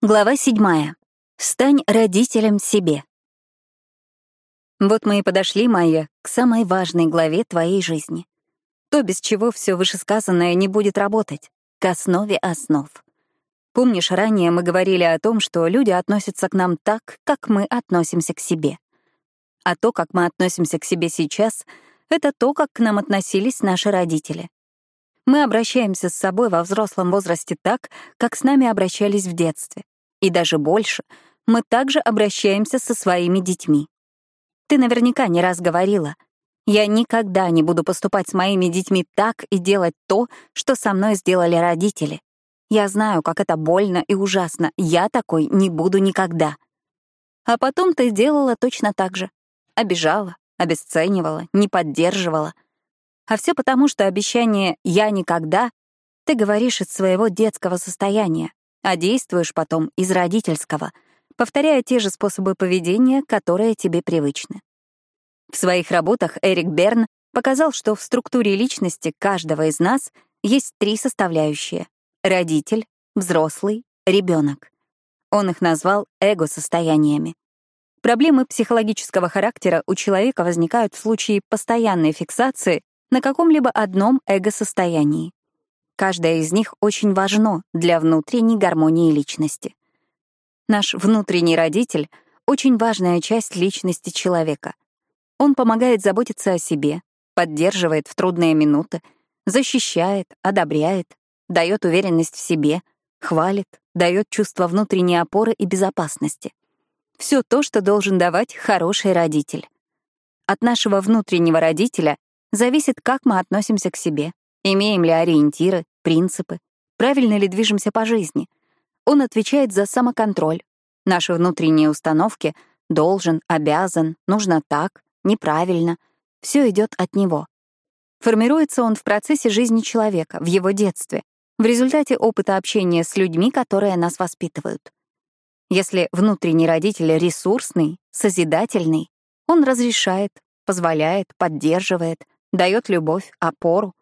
Глава седьмая. Стань родителем себе. Вот мы и подошли, Майя, к самой важной главе твоей жизни. То, без чего все вышесказанное не будет работать, к основе основ. Помнишь, ранее мы говорили о том, что люди относятся к нам так, как мы относимся к себе. А то, как мы относимся к себе сейчас, это то, как к нам относились наши родители. Мы обращаемся с собой во взрослом возрасте так, как с нами обращались в детстве. И даже больше, мы также обращаемся со своими детьми. Ты наверняка не раз говорила, я никогда не буду поступать с моими детьми так и делать то, что со мной сделали родители. Я знаю, как это больно и ужасно. Я такой не буду никогда. А потом ты делала точно так же. Обижала, обесценивала, не поддерживала — а все потому, что обещание «я никогда» ты говоришь из своего детского состояния, а действуешь потом из родительского, повторяя те же способы поведения, которые тебе привычны. В своих работах Эрик Берн показал, что в структуре личности каждого из нас есть три составляющие — родитель, взрослый, ребенок. Он их назвал эго-состояниями. Проблемы психологического характера у человека возникают в случае постоянной фиксации на каком-либо одном эго-состоянии. Каждое из них очень важно для внутренней гармонии личности. Наш внутренний родитель — очень важная часть личности человека. Он помогает заботиться о себе, поддерживает в трудные минуты, защищает, одобряет, дает уверенность в себе, хвалит, дает чувство внутренней опоры и безопасности. Все то, что должен давать хороший родитель. От нашего внутреннего родителя зависит, как мы относимся к себе, имеем ли ориентиры, принципы, правильно ли движемся по жизни. Он отвечает за самоконтроль. Наши внутренние установки «должен», «обязан», «нужно так», «неправильно» — все идет от него. Формируется он в процессе жизни человека, в его детстве, в результате опыта общения с людьми, которые нас воспитывают. Если внутренний родитель ресурсный, созидательный, он разрешает, позволяет, поддерживает, дает любовь, опору.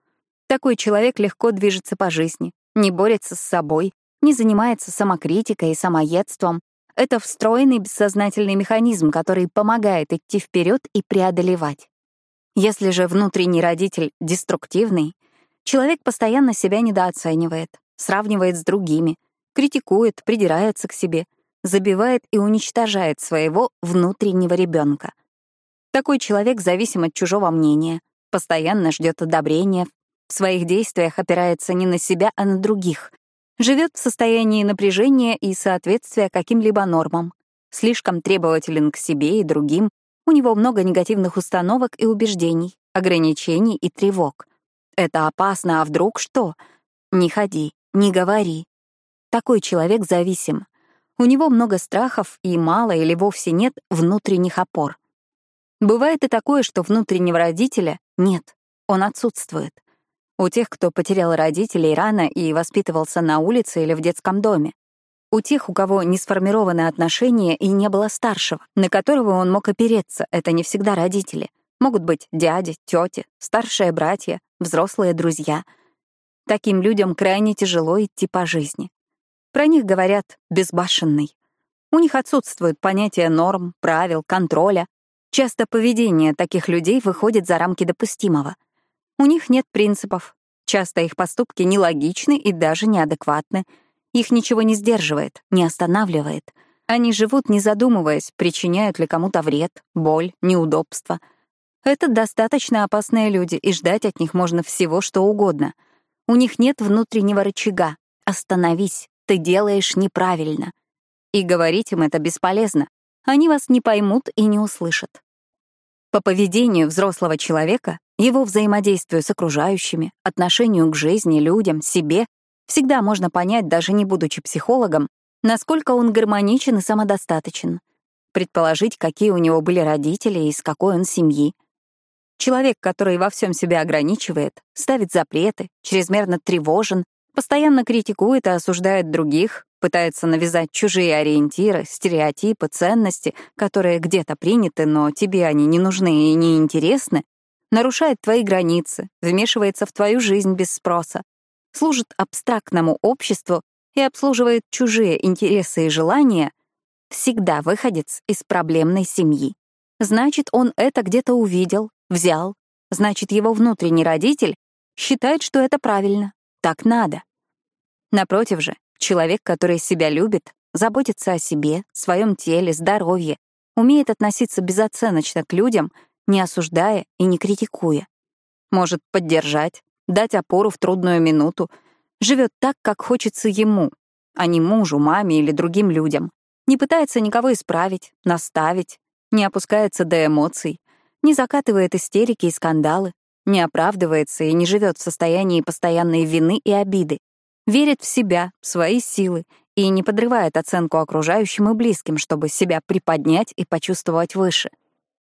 Такой человек легко движется по жизни, не борется с собой, не занимается самокритикой и самоедством. Это встроенный бессознательный механизм, который помогает идти вперед и преодолевать. Если же внутренний родитель деструктивный, человек постоянно себя недооценивает, сравнивает с другими, критикует, придирается к себе, забивает и уничтожает своего внутреннего ребенка. Такой человек зависим от чужого мнения, постоянно ждет одобрения, в своих действиях опирается не на себя, а на других, живет в состоянии напряжения и соответствия каким-либо нормам, слишком требователен к себе и другим, у него много негативных установок и убеждений, ограничений и тревог. Это опасно, а вдруг что? Не ходи, не говори. Такой человек зависим. У него много страхов и мало или вовсе нет внутренних опор. Бывает и такое, что внутреннего родителя нет, он отсутствует. У тех, кто потерял родителей рано и воспитывался на улице или в детском доме. У тех, у кого не сформированы отношения и не было старшего, на которого он мог опереться, это не всегда родители. Могут быть дяди, тети, старшие братья, взрослые друзья. Таким людям крайне тяжело идти по жизни. Про них говорят «безбашенный». У них отсутствует понятие норм, правил, контроля, Часто поведение таких людей выходит за рамки допустимого. У них нет принципов. Часто их поступки нелогичны и даже неадекватны. Их ничего не сдерживает, не останавливает. Они живут, не задумываясь, причиняют ли кому-то вред, боль, неудобства. Это достаточно опасные люди, и ждать от них можно всего, что угодно. У них нет внутреннего рычага. Остановись, ты делаешь неправильно. И говорить им это бесполезно они вас не поймут и не услышат. По поведению взрослого человека, его взаимодействию с окружающими, отношению к жизни, людям, себе, всегда можно понять, даже не будучи психологом, насколько он гармоничен и самодостаточен, предположить, какие у него были родители и из какой он семьи. Человек, который во всем себя ограничивает, ставит запреты, чрезмерно тревожен, постоянно критикует и осуждает других, пытается навязать чужие ориентиры, стереотипы, ценности, которые где-то приняты, но тебе они не нужны и не интересны, нарушает твои границы, вмешивается в твою жизнь без спроса, служит абстрактному обществу и обслуживает чужие интересы и желания, всегда выходец из проблемной семьи. Значит, он это где-то увидел, взял. Значит, его внутренний родитель считает, что это правильно, так надо. Напротив же, человек, который себя любит, заботится о себе, своем теле, здоровье, умеет относиться безоценочно к людям, не осуждая и не критикуя. Может поддержать, дать опору в трудную минуту, живет так, как хочется ему, а не мужу, маме или другим людям. Не пытается никого исправить, наставить, не опускается до эмоций, не закатывает истерики и скандалы, не оправдывается и не живет в состоянии постоянной вины и обиды, верит в себя, в свои силы и не подрывает оценку окружающим и близким, чтобы себя приподнять и почувствовать выше.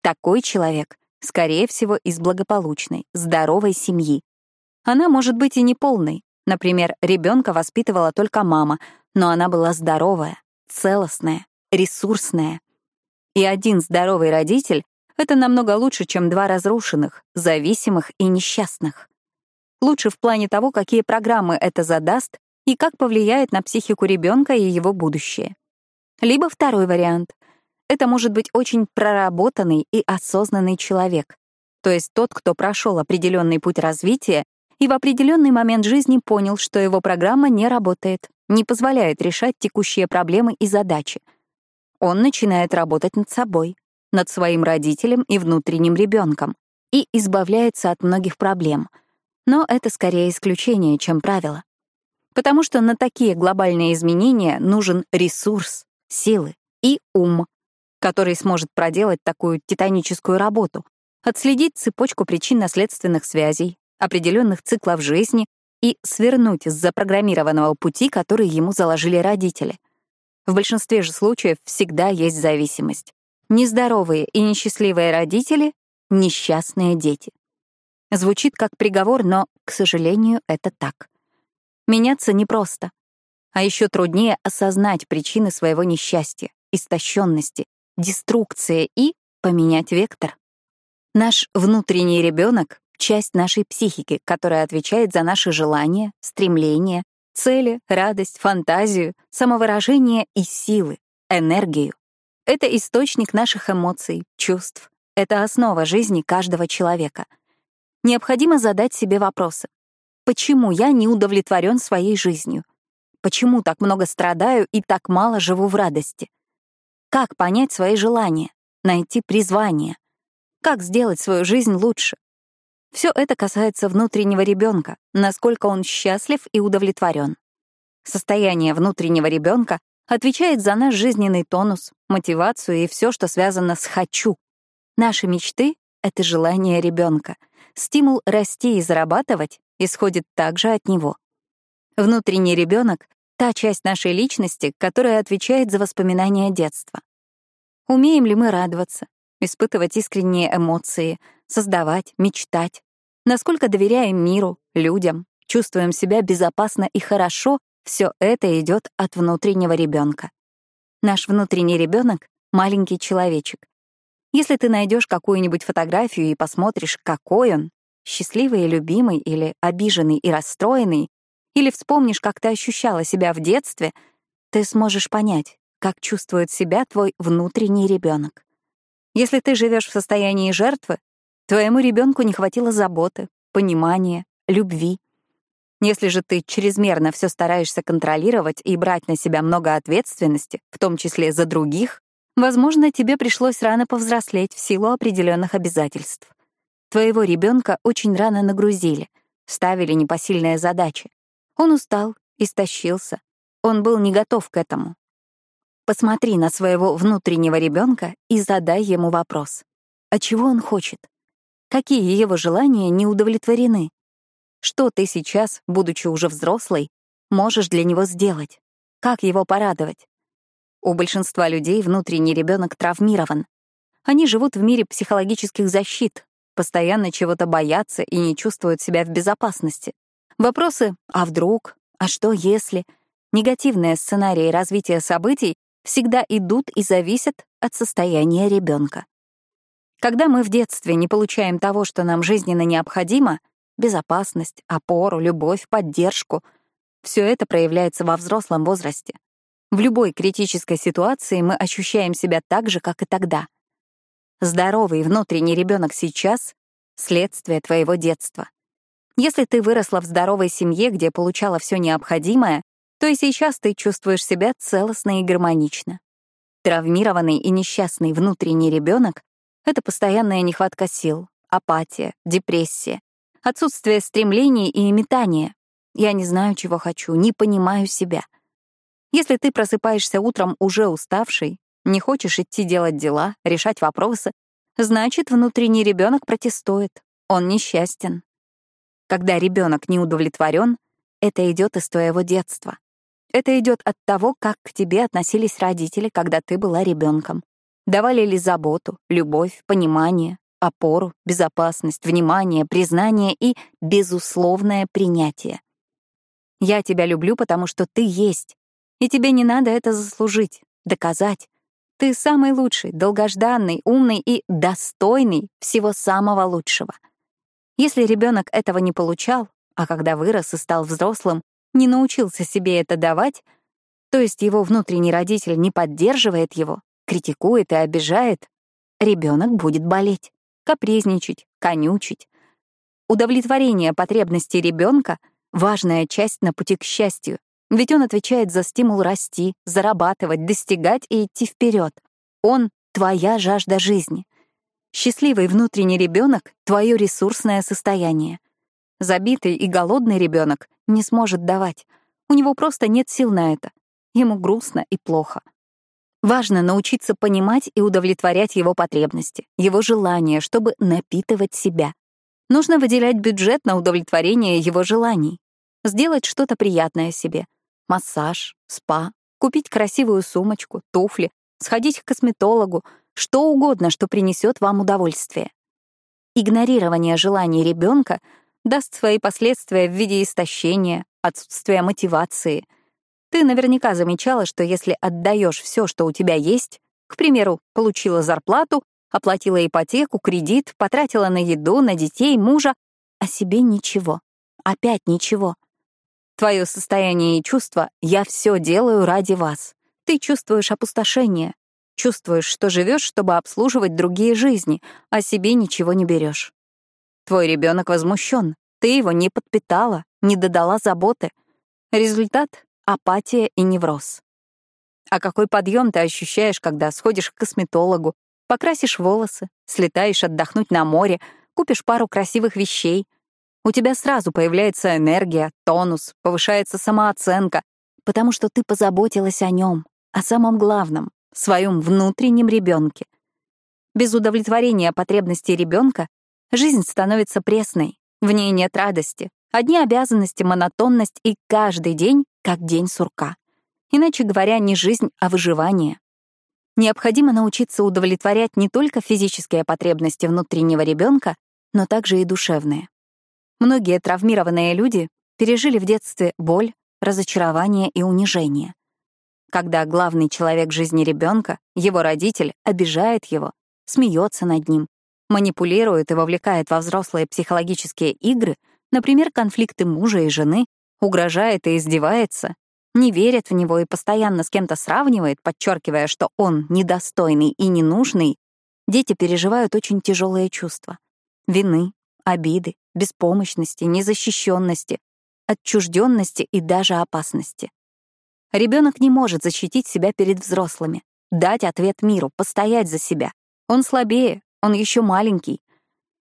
Такой человек, скорее всего, из благополучной, здоровой семьи. Она может быть и неполной. Например, ребенка воспитывала только мама, но она была здоровая, целостная, ресурсная. И один здоровый родитель — это намного лучше, чем два разрушенных, зависимых и несчастных. Лучше в плане того, какие программы это задаст и как повлияет на психику ребенка и его будущее. Либо второй вариант. Это может быть очень проработанный и осознанный человек, то есть тот, кто прошел определенный путь развития и в определенный момент жизни понял, что его программа не работает, не позволяет решать текущие проблемы и задачи. Он начинает работать над собой, над своим родителем и внутренним ребенком и избавляется от многих проблем. Но это скорее исключение, чем правило. Потому что на такие глобальные изменения нужен ресурс, силы и ум, который сможет проделать такую титаническую работу, отследить цепочку причинно-следственных связей, определенных циклов жизни и свернуть с запрограммированного пути, который ему заложили родители. В большинстве же случаев всегда есть зависимость. Нездоровые и несчастливые родители — несчастные дети. Звучит как приговор, но, к сожалению, это так. Меняться непросто. А еще труднее осознать причины своего несчастья, истощенности, деструкции и поменять вектор. Наш внутренний ребенок — часть нашей психики, которая отвечает за наши желания, стремления, цели, радость, фантазию, самовыражение и силы, энергию. Это источник наших эмоций, чувств. Это основа жизни каждого человека. Необходимо задать себе вопросы. Почему я не удовлетворен своей жизнью? Почему так много страдаю и так мало живу в радости? Как понять свои желания, найти призвание? Как сделать свою жизнь лучше? Все это касается внутреннего ребенка, насколько он счастлив и удовлетворен. Состояние внутреннего ребенка отвечает за наш жизненный тонус, мотивацию и все, что связано с «хочу». Наши мечты — это желание ребенка. Стимул расти и зарабатывать исходит также от него. Внутренний ребенок — та часть нашей личности, которая отвечает за воспоминания детства. Умеем ли мы радоваться, испытывать искренние эмоции, создавать, мечтать? Насколько доверяем миру, людям, чувствуем себя безопасно и хорошо, все это идет от внутреннего ребенка. Наш внутренний ребенок — маленький человечек. Если ты найдешь какую-нибудь фотографию и посмотришь, какой он, счастливый и любимый или обиженный и расстроенный, или вспомнишь, как ты ощущала себя в детстве, ты сможешь понять, как чувствует себя твой внутренний ребенок. Если ты живешь в состоянии жертвы, твоему ребенку не хватило заботы, понимания, любви. Если же ты чрезмерно все стараешься контролировать и брать на себя много ответственности, в том числе за других, возможно, тебе пришлось рано повзрослеть в силу определенных обязательств. Твоего ребенка очень рано нагрузили, ставили непосильные задачи. Он устал, истощился. Он был не готов к этому. Посмотри на своего внутреннего ребенка и задай ему вопрос. А чего он хочет? Какие его желания не удовлетворены? Что ты сейчас, будучи уже взрослой, можешь для него сделать? Как его порадовать? У большинства людей внутренний ребенок травмирован. Они живут в мире психологических защит, постоянно чего-то боятся и не чувствуют себя в безопасности. Вопросы «а вдруг?», «а что если?», негативные сценарии развития событий всегда идут и зависят от состояния ребенка. Когда мы в детстве не получаем того, что нам жизненно необходимо — безопасность, опору, любовь, поддержку Все это проявляется во взрослом возрасте. В любой критической ситуации мы ощущаем себя так же, как и тогда. Здоровый внутренний ребенок сейчас — следствие твоего детства. Если ты выросла в здоровой семье, где получала все необходимое, то и сейчас ты чувствуешь себя целостно и гармонично. Травмированный и несчастный внутренний ребенок — это постоянная нехватка сил, апатия, депрессия, отсутствие стремлений и метания. Я не знаю, чего хочу, не понимаю себя. Если ты просыпаешься утром уже уставший, не хочешь идти делать дела, решать вопросы, значит, внутренний ребенок протестует, он несчастен. Когда ребенок не удовлетворен, это идет из твоего детства. Это идет от того, как к тебе относились родители, когда ты была ребенком. Давали ли заботу, любовь, понимание, опору, безопасность, внимание, признание и безусловное принятие. Я тебя люблю, потому что ты есть, и тебе не надо это заслужить, доказать. Ты самый лучший, долгожданный, умный и достойный всего самого лучшего. Если ребенок этого не получал, а когда вырос и стал взрослым, не научился себе это давать, то есть его внутренний родитель не поддерживает его, критикует и обижает, ребенок будет болеть капризничать, конючить. Удовлетворение потребностей ребенка — важная часть на пути к счастью, ведь он отвечает за стимул расти, зарабатывать, достигать и идти вперед. Он — твоя жажда жизни. Счастливый внутренний ребенок — твое ресурсное состояние. Забитый и голодный ребенок не сможет давать. У него просто нет сил на это. Ему грустно и плохо. Важно научиться понимать и удовлетворять его потребности, его желания, чтобы напитывать себя. Нужно выделять бюджет на удовлетворение его желаний. Сделать что-то приятное себе. Массаж, спа, купить красивую сумочку, туфли, сходить к косметологу, что угодно, что принесет вам удовольствие. Игнорирование желаний ребенка даст свои последствия в виде истощения, отсутствия мотивации — ты наверняка замечала, что если отдаешь все, что у тебя есть, к примеру, получила зарплату, оплатила ипотеку, кредит, потратила на еду, на детей, мужа, а себе ничего. Опять ничего. Твое состояние и чувство «я все делаю ради вас». Ты чувствуешь опустошение, чувствуешь, что живешь, чтобы обслуживать другие жизни, а себе ничего не берешь. Твой ребенок возмущен, ты его не подпитала, не додала заботы. Результат апатия и невроз. А какой подъем ты ощущаешь, когда сходишь к косметологу, покрасишь волосы, слетаешь отдохнуть на море, купишь пару красивых вещей. У тебя сразу появляется энергия, тонус, повышается самооценка, потому что ты позаботилась о нем, о самом главном, своем внутреннем ребенке. Без удовлетворения потребностей ребенка жизнь становится пресной, в ней нет радости, одни обязанности, монотонность и каждый день как день сурка. Иначе говоря, не жизнь, а выживание. Необходимо научиться удовлетворять не только физические потребности внутреннего ребенка, но также и душевные. Многие травмированные люди пережили в детстве боль, разочарование и унижение. Когда главный человек жизни ребенка, его родитель, обижает его, смеется над ним, манипулирует и вовлекает во взрослые психологические игры, например, конфликты мужа и жены, угрожает и издевается, не верит в него и постоянно с кем-то сравнивает, подчеркивая, что он недостойный и ненужный, дети переживают очень тяжелые чувства. Вины, обиды, беспомощности, незащищенности, отчужденности и даже опасности. Ребенок не может защитить себя перед взрослыми, дать ответ миру, постоять за себя. Он слабее, он еще маленький.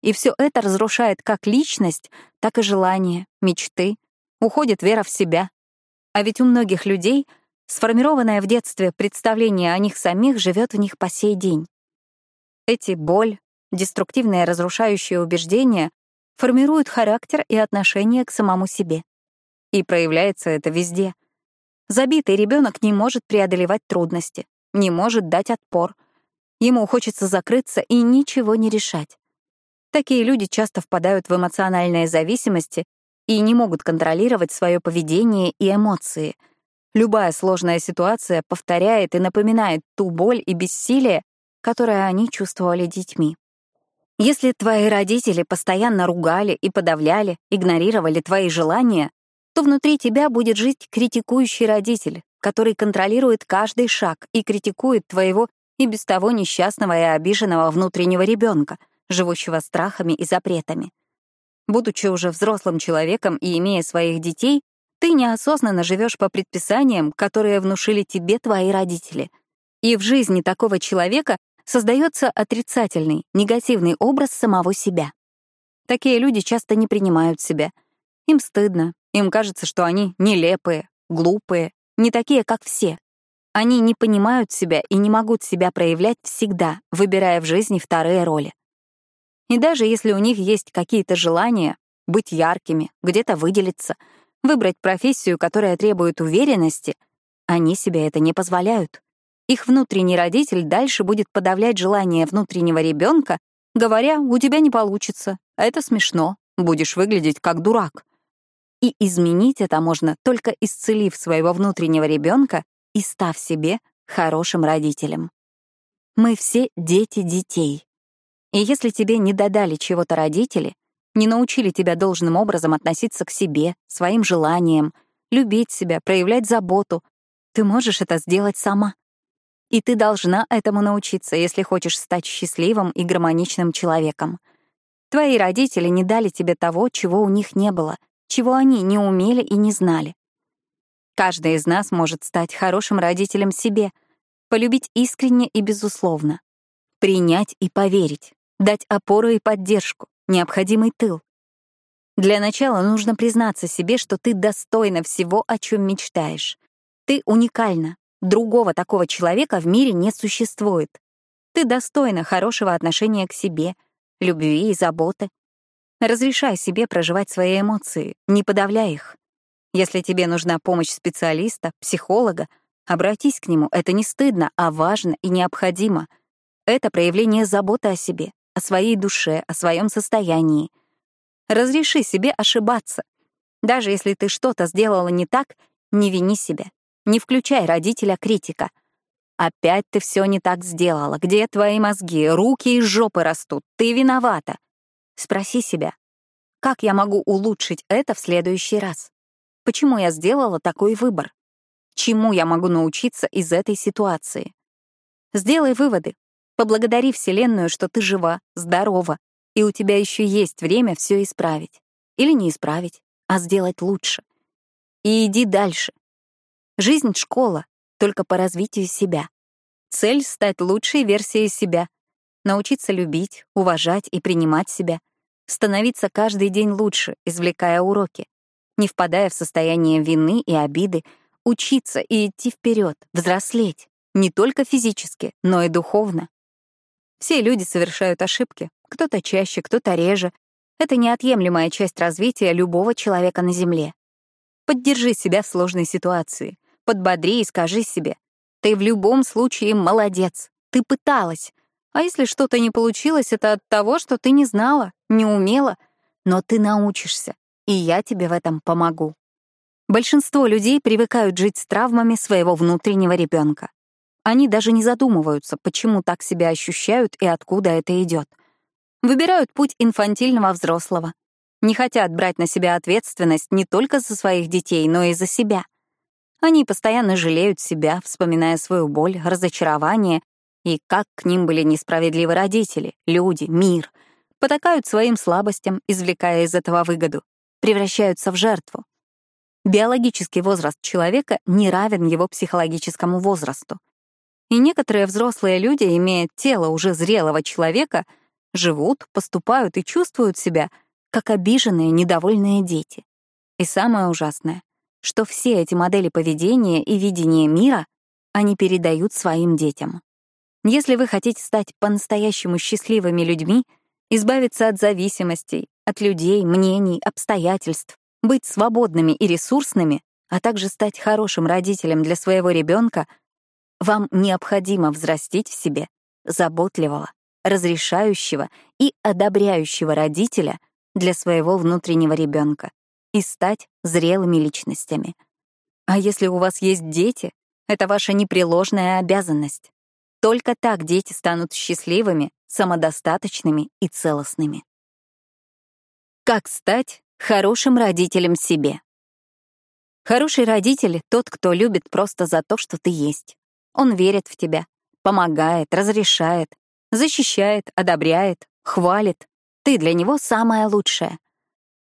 И все это разрушает как личность, так и желания, мечты, уходит вера в себя. А ведь у многих людей сформированное в детстве представление о них самих живет в них по сей день. Эти боль, деструктивные разрушающие убеждения формируют характер и отношение к самому себе. И проявляется это везде. Забитый ребенок не может преодолевать трудности, не может дать отпор. Ему хочется закрыться и ничего не решать. Такие люди часто впадают в эмоциональные зависимости и не могут контролировать свое поведение и эмоции. Любая сложная ситуация повторяет и напоминает ту боль и бессилие, которое они чувствовали детьми. Если твои родители постоянно ругали и подавляли, игнорировали твои желания, то внутри тебя будет жить критикующий родитель, который контролирует каждый шаг и критикует твоего и без того несчастного и обиженного внутреннего ребенка, живущего страхами и запретами. Будучи уже взрослым человеком и имея своих детей, ты неосознанно живешь по предписаниям, которые внушили тебе твои родители. И в жизни такого человека создается отрицательный, негативный образ самого себя. Такие люди часто не принимают себя. Им стыдно, им кажется, что они нелепые, глупые, не такие, как все. Они не понимают себя и не могут себя проявлять всегда, выбирая в жизни вторые роли. И даже если у них есть какие-то желания быть яркими, где-то выделиться, выбрать профессию, которая требует уверенности, они себе это не позволяют. Их внутренний родитель дальше будет подавлять желание внутреннего ребенка, говоря, у тебя не получится, а это смешно, будешь выглядеть как дурак. И изменить это можно, только исцелив своего внутреннего ребенка и став себе хорошим родителем. Мы все дети детей. И если тебе не додали чего-то родители, не научили тебя должным образом относиться к себе, своим желаниям, любить себя, проявлять заботу, ты можешь это сделать сама. И ты должна этому научиться, если хочешь стать счастливым и гармоничным человеком. Твои родители не дали тебе того, чего у них не было, чего они не умели и не знали. Каждый из нас может стать хорошим родителем себе, полюбить искренне и безусловно, принять и поверить, дать опору и поддержку, необходимый тыл. Для начала нужно признаться себе, что ты достойна всего, о чем мечтаешь. Ты уникальна. Другого такого человека в мире не существует. Ты достойна хорошего отношения к себе, любви и заботы. Разрешай себе проживать свои эмоции, не подавляй их. Если тебе нужна помощь специалиста, психолога, обратись к нему. Это не стыдно, а важно и необходимо. Это проявление заботы о себе, о своей душе, о своем состоянии. Разреши себе ошибаться. Даже если ты что-то сделала не так, не вини себя. Не включай родителя-критика. Опять ты все не так сделала. Где твои мозги? Руки из жопы растут. Ты виновата. Спроси себя, как я могу улучшить это в следующий раз? Почему я сделала такой выбор? Чему я могу научиться из этой ситуации? Сделай выводы. Поблагодари Вселенную, что ты жива, здорова, и у тебя еще есть время все исправить. Или не исправить, а сделать лучше. И иди дальше. Жизнь — школа, только по развитию себя. Цель — стать лучшей версией себя, научиться любить, уважать и принимать себя, становиться каждый день лучше, извлекая уроки, не впадая в состояние вины и обиды, учиться и идти вперед, взрослеть, не только физически, но и духовно. Все люди совершают ошибки, кто-то чаще, кто-то реже. Это неотъемлемая часть развития любого человека на Земле. Поддержи себя в сложной ситуации, подбодри и скажи себе, ты в любом случае молодец, ты пыталась. А если что-то не получилось, это от того, что ты не знала, не умела, но ты научишься, и я тебе в этом помогу. Большинство людей привыкают жить с травмами своего внутреннего ребенка. Они даже не задумываются, почему так себя ощущают и откуда это идет. Выбирают путь инфантильного взрослого. Не хотят брать на себя ответственность не только за своих детей, но и за себя. Они постоянно жалеют себя, вспоминая свою боль, разочарование и как к ним были несправедливы родители, люди, мир. Потакают своим слабостям, извлекая из этого выгоду превращаются в жертву. Биологический возраст человека не равен его психологическому возрасту. И некоторые взрослые люди, имея тело уже зрелого человека, живут, поступают и чувствуют себя, как обиженные, недовольные дети. И самое ужасное, что все эти модели поведения и видения мира они передают своим детям. Если вы хотите стать по-настоящему счастливыми людьми, избавиться от зависимостей, от людей, мнений, обстоятельств, быть свободными и ресурсными, а также стать хорошим родителем для своего ребенка, вам необходимо взрастить в себе заботливого, разрешающего и одобряющего родителя для своего внутреннего ребенка и стать зрелыми личностями. А если у вас есть дети, это ваша непреложная обязанность. Только так дети станут счастливыми, самодостаточными и целостными. Как стать хорошим родителем себе? Хороший родитель — тот, кто любит просто за то, что ты есть. Он верит в тебя, помогает, разрешает, защищает, одобряет, хвалит. Ты для него самое лучшее.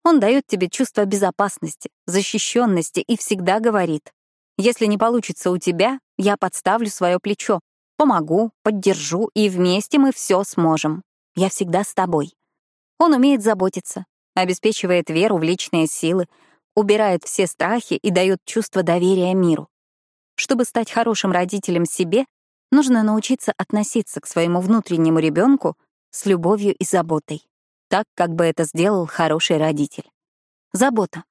Он дает тебе чувство безопасности, защищенности и всегда говорит, если не получится у тебя, я подставлю свое плечо, помогу, поддержу, и вместе мы все сможем. Я всегда с тобой. Он умеет заботиться, обеспечивает веру в личные силы, убирает все страхи и дает чувство доверия миру. Чтобы стать хорошим родителем себе, нужно научиться относиться к своему внутреннему ребенку с любовью и заботой, так, как бы это сделал хороший родитель. Забота.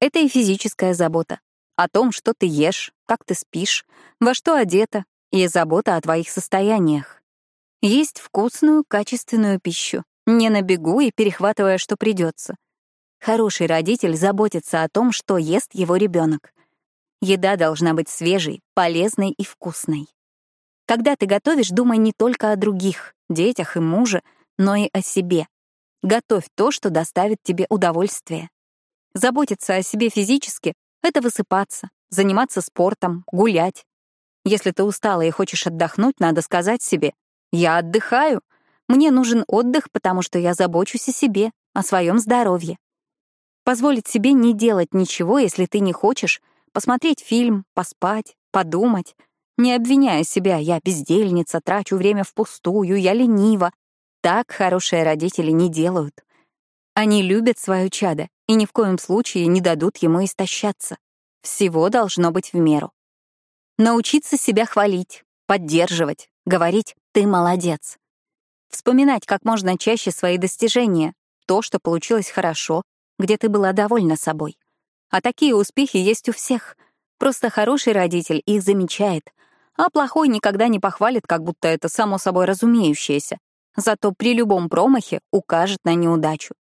Это и физическая забота, о том, что ты ешь, как ты спишь, во что одета, и забота о твоих состояниях. Есть вкусную, качественную пищу, не на бегу и перехватывая, что придется. Хороший родитель заботится о том, что ест его ребенок. Еда должна быть свежей, полезной и вкусной. Когда ты готовишь, думай не только о других, детях и муже, но и о себе. Готовь то, что доставит тебе удовольствие. Заботиться о себе физически это высыпаться, заниматься спортом, гулять. Если ты устала и хочешь отдохнуть, надо сказать себе «Я отдыхаю. Мне нужен отдых, потому что я забочусь о себе, о своем здоровье». Позволить себе не делать ничего, если ты не хочешь, посмотреть фильм, поспать, подумать, не обвиняя себя «я бездельница, трачу время впустую, я ленива». Так хорошие родители не делают. Они любят свое чадо и ни в коем случае не дадут ему истощаться. Всего должно быть в меру. Научиться себя хвалить, поддерживать, говорить «ты молодец». Вспоминать как можно чаще свои достижения, то, что получилось хорошо, где ты была довольна собой. А такие успехи есть у всех. Просто хороший родитель их замечает, а плохой никогда не похвалит, как будто это само собой разумеющееся. Зато при любом промахе укажет на неудачу.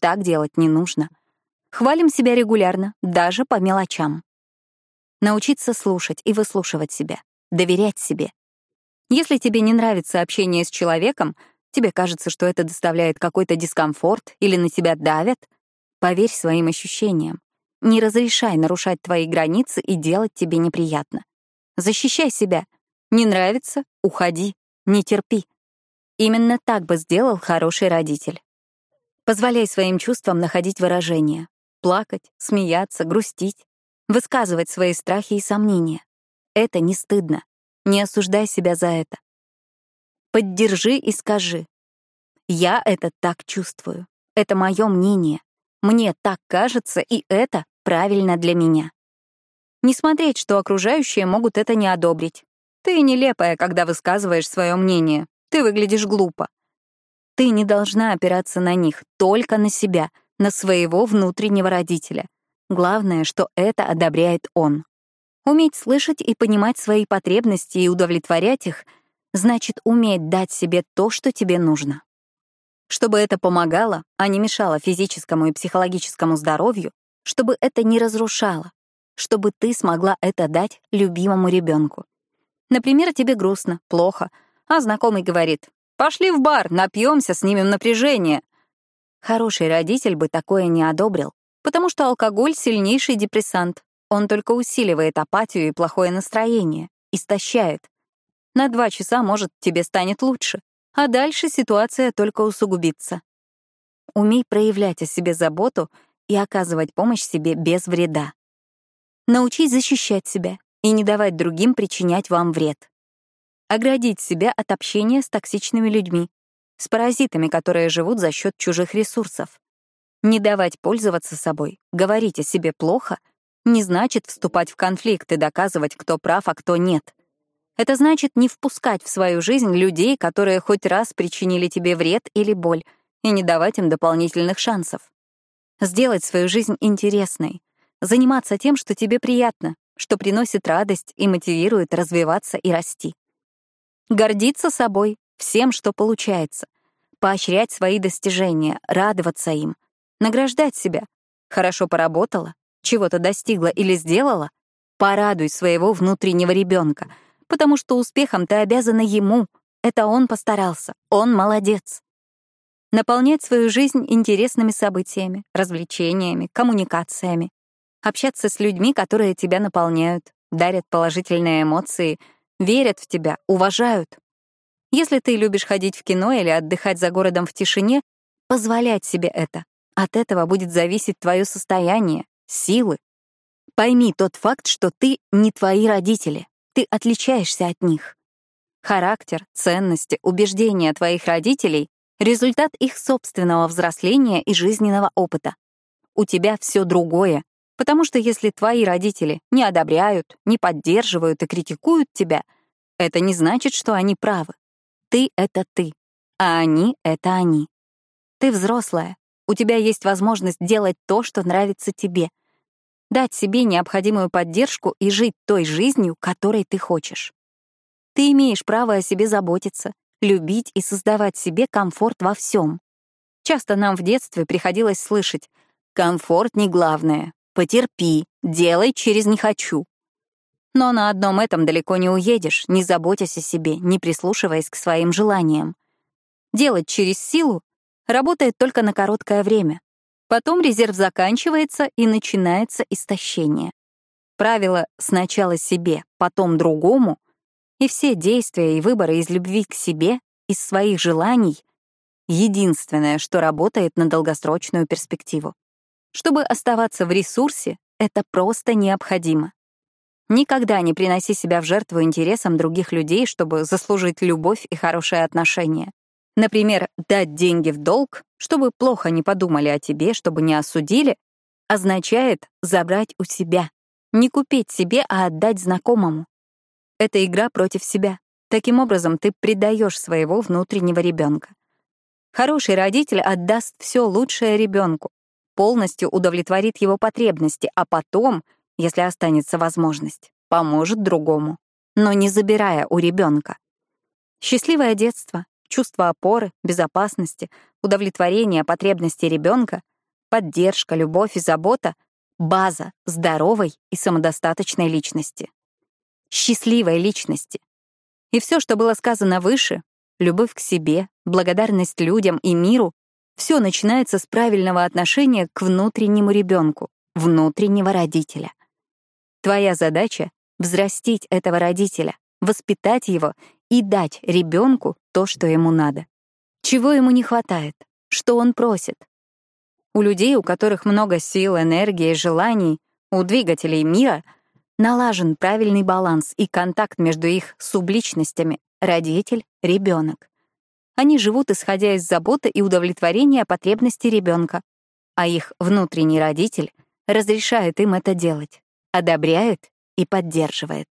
Так делать не нужно. Хвалим себя регулярно, даже по мелочам. Научиться слушать и выслушивать себя, доверять себе. Если тебе не нравится общение с человеком, тебе кажется, что это доставляет какой-то дискомфорт или на тебя давят, поверь своим ощущениям. Не разрешай нарушать твои границы и делать тебе неприятно. Защищай себя. Не нравится — уходи, не терпи. Именно так бы сделал хороший родитель. Позволяй своим чувствам находить выражение плакать, смеяться, грустить, высказывать свои страхи и сомнения. Это не стыдно. Не осуждай себя за это. Поддержи и скажи. Я это так чувствую. Это мое мнение. Мне так кажется, и это правильно для меня. Не смотреть, что окружающие могут это не одобрить. Ты нелепая, когда высказываешь свое мнение. Ты выглядишь глупо. Ты не должна опираться на них, только на себя — на своего внутреннего родителя. Главное, что это одобряет он. Уметь слышать и понимать свои потребности и удовлетворять их значит уметь дать себе то, что тебе нужно. Чтобы это помогало, а не мешало физическому и психологическому здоровью, чтобы это не разрушало, чтобы ты смогла это дать любимому ребенку. Например, тебе грустно, плохо, а знакомый говорит, «Пошли в бар, напьемся, снимем напряжение», Хороший родитель бы такое не одобрил, потому что алкоголь — сильнейший депрессант. Он только усиливает апатию и плохое настроение, истощает. На два часа, может, тебе станет лучше, а дальше ситуация только усугубится. Умей проявлять о себе заботу и оказывать помощь себе без вреда. Научись защищать себя и не давать другим причинять вам вред. Оградить себя от общения с токсичными людьми, с паразитами, которые живут за счет чужих ресурсов. Не давать пользоваться собой, говорить о себе плохо, не значит вступать в конфликт и доказывать, кто прав, а кто нет. Это значит не впускать в свою жизнь людей, которые хоть раз причинили тебе вред или боль, и не давать им дополнительных шансов. Сделать свою жизнь интересной, заниматься тем, что тебе приятно, что приносит радость и мотивирует развиваться и расти. Гордиться собой, всем, что получается, поощрять свои достижения, радоваться им, награждать себя. Хорошо поработала, чего-то достигла или сделала, порадуй своего внутреннего ребенка, потому что успехом ты обязана ему. Это он постарался, он молодец. Наполнять свою жизнь интересными событиями, развлечениями, коммуникациями. Общаться с людьми, которые тебя наполняют, дарят положительные эмоции, верят в тебя, уважают. Если ты любишь ходить в кино или отдыхать за городом в тишине, позволять себе это. От этого будет зависеть твое состояние, силы. Пойми тот факт, что ты не твои родители, ты отличаешься от них. Характер, ценности, убеждения твоих родителей — результат их собственного взросления и жизненного опыта. У тебя все другое, потому что если твои родители не одобряют, не поддерживают и критикуют тебя, это не значит, что они правы. Ты — это ты, а они — это они. Ты взрослая, у тебя есть возможность делать то, что нравится тебе, дать себе необходимую поддержку и жить той жизнью, которой ты хочешь. Ты имеешь право о себе заботиться, любить и создавать себе комфорт во всем. Часто нам в детстве приходилось слышать «комфорт не главное, потерпи, делай через «не хочу». Но на одном этом далеко не уедешь, не заботясь о себе, не прислушиваясь к своим желаниям. Делать через силу работает только на короткое время. Потом резерв заканчивается и начинается истощение. Правило «сначала себе, потом другому» И все действия и выборы из любви к себе, из своих желаний — единственное, что работает на долгосрочную перспективу. Чтобы оставаться в ресурсе, это просто необходимо. Никогда не приноси себя в жертву интересам других людей, чтобы заслужить любовь и хорошие отношения. Например, дать деньги в долг, чтобы плохо не подумали о тебе, чтобы не осудили, означает забрать у себя. Не купить себе, а отдать знакомому. Это игра против себя. Таким образом, ты предаешь своего внутреннего ребенка. Хороший родитель отдаст все лучшее ребенку, полностью удовлетворит его потребности, а потом, если останется возможность, поможет другому, но не забирая у ребенка. Счастливое детство, чувство опоры, безопасности, удовлетворение потребностей ребенка, поддержка, любовь и забота — база здоровой и самодостаточной личности счастливой личности. И все, что было сказано выше, любовь к себе, благодарность людям и миру, все начинается с правильного отношения к внутреннему ребенку, внутреннего родителя. Твоя задача — взрастить этого родителя, воспитать его и дать ребенку то, что ему надо. Чего ему не хватает, что он просит. У людей, у которых много сил, энергии, желаний, у двигателей мира — налажен правильный баланс и контакт между их субличностями — родитель, ребенок. Они живут, исходя из заботы и удовлетворения потребностей ребенка, а их внутренний родитель разрешает им это делать, одобряет и поддерживает.